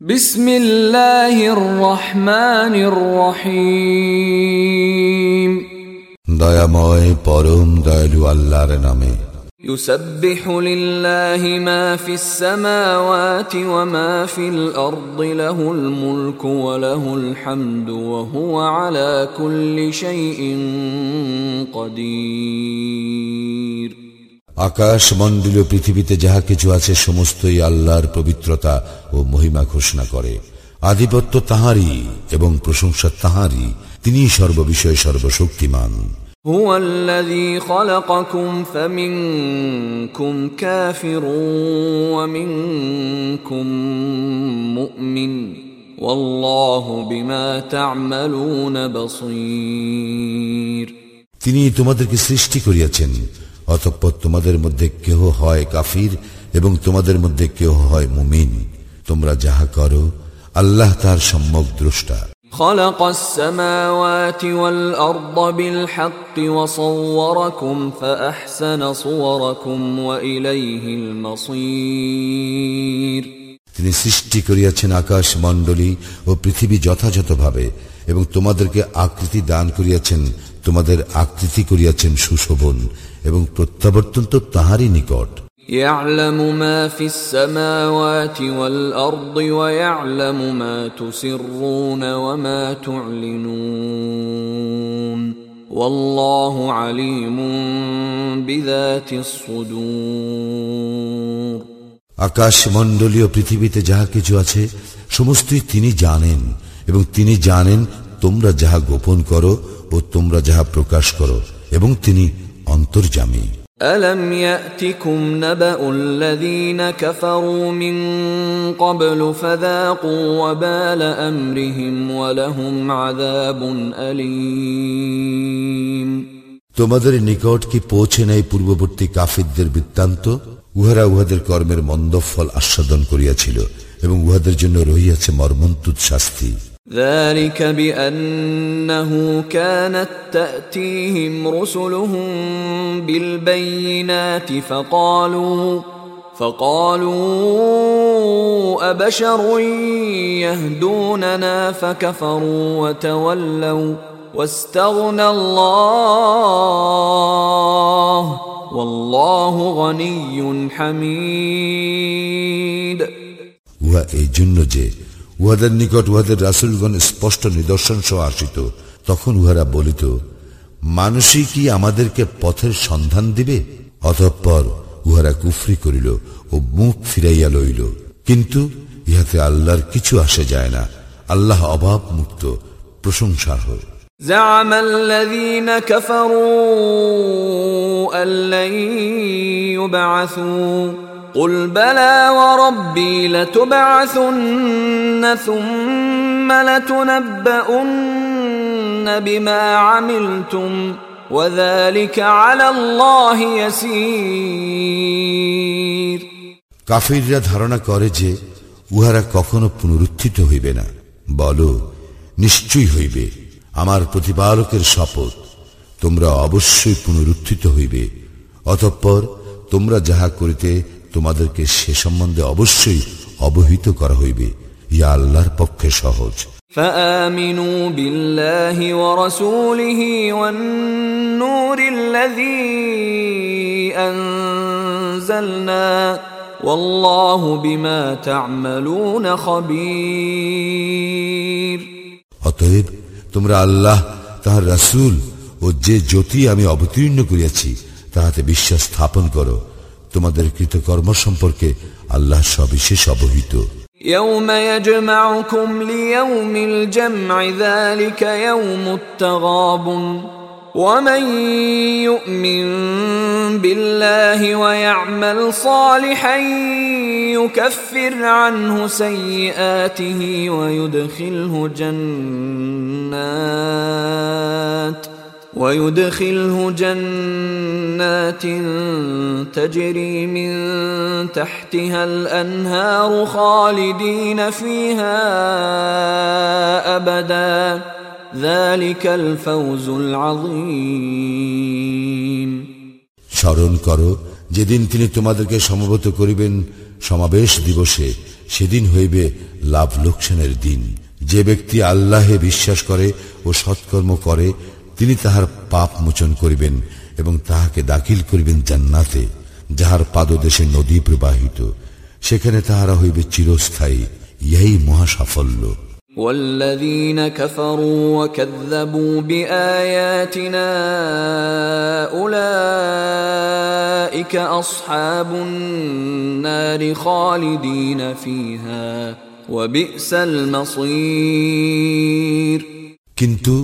بسم الله الرحمن الرحيم দয়াময় পরম দয়ালু আল্লাহর নামে يسبح لله ما في السماوات وما في الأرض له الملك وله الحمد وهو على كل شيء قدير আকাশ মণ্ডলীয় পৃথিবীতে যাহা কিছু আছে সমস্তই আল্লাহর পবিত্রতা ও মহিমা ঘোষণা করে আধিপত্য তাহারই এবং প্রশংসা তাহারই তিনি সর্ববিষয়ে সর্বশক্তিমান هو الذي خلقكم فمنكم كافر ومنكم مؤمن والله بما تعملون بصير তিনি তোমাদেরকে সৃষ্টি করিয়াছেন অতঃপর তোমাদের মধ্যে কেহ হয় কাফির এবং তোমাদের মধ্যে কেহ হয় মুমিন তোমরা যাহা করো আল্লাহ তার সম্যক দ্রষ্টা خلق السماوات والأرض بالحق وصوركم فأحسن صوركم وإليه المصير তিনি সৃষ্টি করিয়াছেন আকাশ মণ্ডলী ও পৃথিবী যথাযথভাবে এবং তোমাদেরকে আকৃতি দান করিয়াছেন তোমাদের আকৃতি করিয়াছেন সুশোভন এবং প্রত্যাবর্তন তো তাহারই নিকট يعلم ما في السماوات والأرض ويعلم ما تسرون وما تعلنون والله عليم بذات الصدور আকাশ মণ্ডলীয় পৃথিবীতে যাহা কিছু আছে সমস্তই তিনি জানেন এবং তিনি জানেন তোমরা যাহা গোপন করো ও তোমরা যাহা প্রকাশ করো এবং তিনি অন্তর্জামী ألم يأتكم نبأ الذين كفروا من قبل فذاقوا وبال أمرهم ولهم عذاب أليم তোমাদের নিকট কি পৌঁছে নাই পূর্ববর্তী কাফিরদের বৃত্তান্ত উহারা উহাদের কর্মের মন্দ ফল আস্বাদন করিয়াছিল এবং উহাদের জন্য রহিয়াছে মর্মন্তুদ শাস্তি ذلك بأنه كانت تأتيهم رسلهم بالبينات فقالوا فقالوا أبشر يهدوننا فكفروا وتولوا واستغنى الله والله غني حميد. وإي جنجي উহাদের নিকট উহাদের রাসুলগণ স্পষ্ট নিদর্শন সহ আসিত তখন উহারা বলিত মানুষই কি আমাদেরকে পথের সন্ধান দিবে অতঃপর উহারা কুফরি করিল ও মুখ ফিরাইয়া লইল কিন্তু ইহাতে আল্লাহর কিছু আসে যায় না আল্লাহ অভাব মুক্ত প্রশংসার হয় زعم الذين كفروا أن لن يبعثوا قل بلى وربي لتبعثن ثم لتنبؤن بما عملتم وذلك على الله يسير কাফিররা ধারণা করে যে উহারা কখনো পুনরুত্থিত হইবে না বলো নিশ্চয়ই হইবে আমার প্রতিপালকের শপথ তোমরা অবশ্যই পুনরুত্থিত হইবে অতঃপর তোমরা যাহা করিতে তোমাদেরকে সে সম্বন্ধে অবশ্যই অবহিত করা হইবে ইয়া আল্লাহর পক্ষে সহজ فآمنوا بالله ورسوله والنور الذي أنزلنا والله بما تعملون خبير অতএব তোমরা আল্লাহ তাহার রাসূল ও যে জ্যোতি আমি অবতীর্ণ করিয়াছি তাহাতে বিশ্বাস স্থাপন করো তোমাদের কৃতকর্ম সম্পর্কে আল্লাহ সবিশেষ অবহিত يوم يجمعكم ليوم الجمع ذلك يوم التغابن ومن يؤمن بالله ويعمل صالحا يكفر عنه سيئاته ويدخله جنات ويدخله جنات تجري من تحتها الانهار خالدين فيها ابدا ذلك الفوز العظيم স্মরণ করো যেদিন তিনি তোমাদেরকে সমবেত করিবেন সমাবেশ দিবসে সেদিন হইবে লাভ লোকসানের দিন যে ব্যক্তি আল্লাহে বিশ্বাস করে ও সৎকর্ম করে তিনি তাহার পাপ মোচন করিবেন এবং তাহাকে দাখিল করিবেন জান্নাতে যাহার পাদদেশে নদী প্রবাহিত সেখানে তাহারা হইবে চিরস্থায়ী ইহাই মহা সাফল্য والذين كفروا وكذبوا بآياتنا أولئك أصحاب النار خالدين فيها وبئس المصير কিন্তু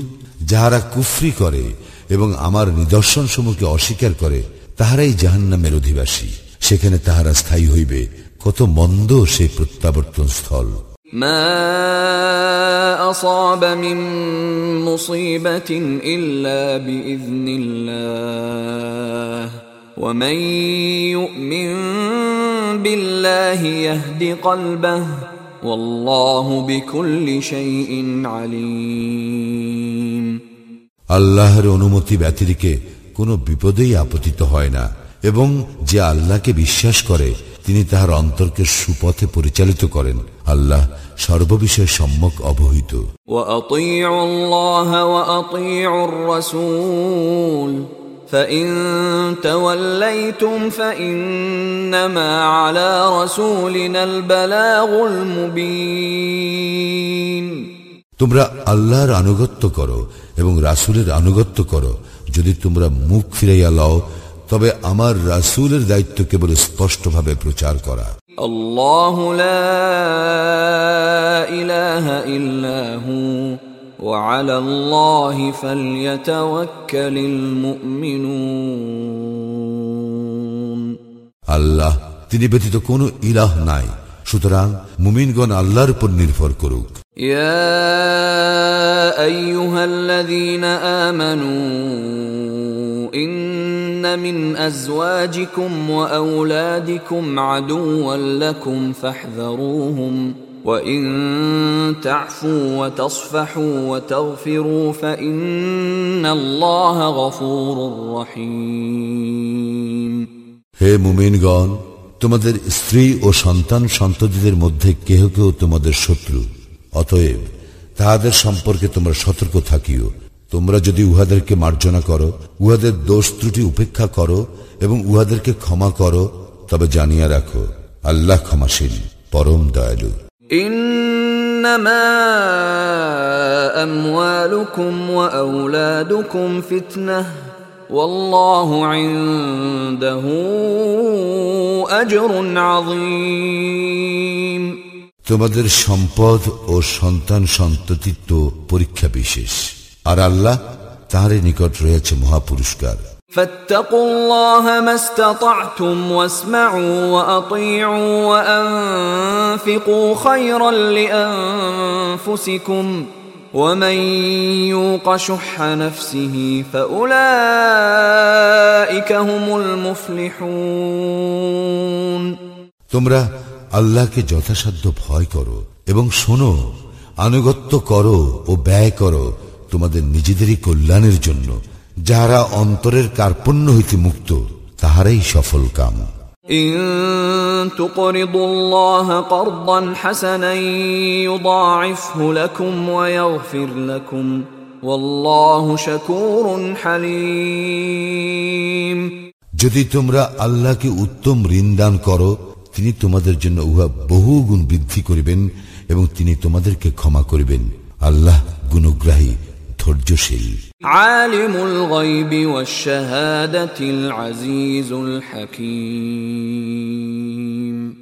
যাহারা কুফরি করে এবং আমার নিদর্শন সমূহকে অস্বীকার করে তাহারাই জাহান্নামের অধিবাসী সেখানে তাহারা স্থায়ী হইবে কত মন্দ সেই প্রত্যাবর্তন স্থল ما أصاب من مصيبة إلا بإذن الله ومن يؤمن بالله يهد قلبه والله بكل شيء عليم আল্লাহর অনুমতি ব্যতিরিকে কোনো বিপদেই আপতিত হয় না এবং যে আল্লাহকে বিশ্বাস করে তিনি তাহার অন্তরকে সুপথে পরিচালিত করেন আল্লাহ সর্ববিষয়ে সম্যক অবহিত وأطيعوا الله وأطيعوا الرسول فإن توليتم فإنما على رسولنا البلاغ المبين তোমরা আল্লাহর আনুগত্য করো এবং রাসূলের আনুগত্য করো যদি তোমরা মুখ ফিরাইয়া লও তবে আমার রাসূলের দায়িত্ব কেবল স্পষ্টভাবে প্রচার করা الله لا إله إلا هو وعلى الله فليتوكل المؤمنون আল্লাহ তিনি ব্যতীত কোনো ইলাহ নাই সুতরাং মুমিনগণ আল্লাহর উপর নির্ভর করুক يا ايها الذين امنوا ان من ازواجكم واولادكم عدوا لكم فاحذروهم وان تعفوا وتصفحوا وتغفروا فان الله غفور رحيم হে মুমিনগণ তোমাদের স্ত্রী ও সন্তান সন্ততিদের মধ্যে কেহ কেউ তোমাদের শত্রু অতএব তাহাদের সম্পর্কে তোমরা সতর্ক থাকিও তোমরা যদি উহাদেরকে মার্জনা করো উহাদের দোষ ত্রুটি উপেক্ষা করো এবং উহাদেরকে ক্ষমা করো তবে জানিয়া রাখো আল্লাহ ক্ষমাশীল পরম দয়ালু انما اموالكم واولادكم فتنه والله عنده اجر عظيم তোমাদের সম্পদ ও সন্তান সন্ততিত্ব পরীক্ষা বিশেষ আর আল্লাহ তাহারে নিকট রয়েছে মহাপুরস্কার فاتقوا الله ما استطعتم واسمعوا واطيعوا وانفقوا خيرا لانفسكم ومن يوق شح نفسه فاولئك هم المفلحون তোমরা আল্লাহকে যথাসাধ্য ভয় করো এবং শোনো আনুগত্য করো ও ব্যয় করো তোমাদের নিজেদেরই কল্যাণের জন্য যাহারা অন্তরের কার্পণ্য হইতে মুক্ত তাহারাই সফল কাম إن تقرضوا الله قرضا حسنا يضاعفه لكم ويغفر لكم والله شكور حليم যদি তোমরা আল্লাহকে উত্তম ঋণ দান করো তিনি তোমাদের জন্য উহা বহু গুণ বৃদ্ধি করিবেন এবং তিনি তোমাদেরকে ক্ষমা করিবেন। আল্লাহ গুণগ্রাহী ধৈর্যশীল। আলিমুল গায়বি ওয়াশ শাহাদাতিল আজিজুল হাকীম।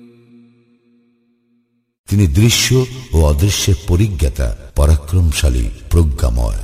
তিনি দৃশ্য ও অদৃশ্যের পরিজ্ঞাতা পরাক্রমশালী প্রজ্ঞাময়।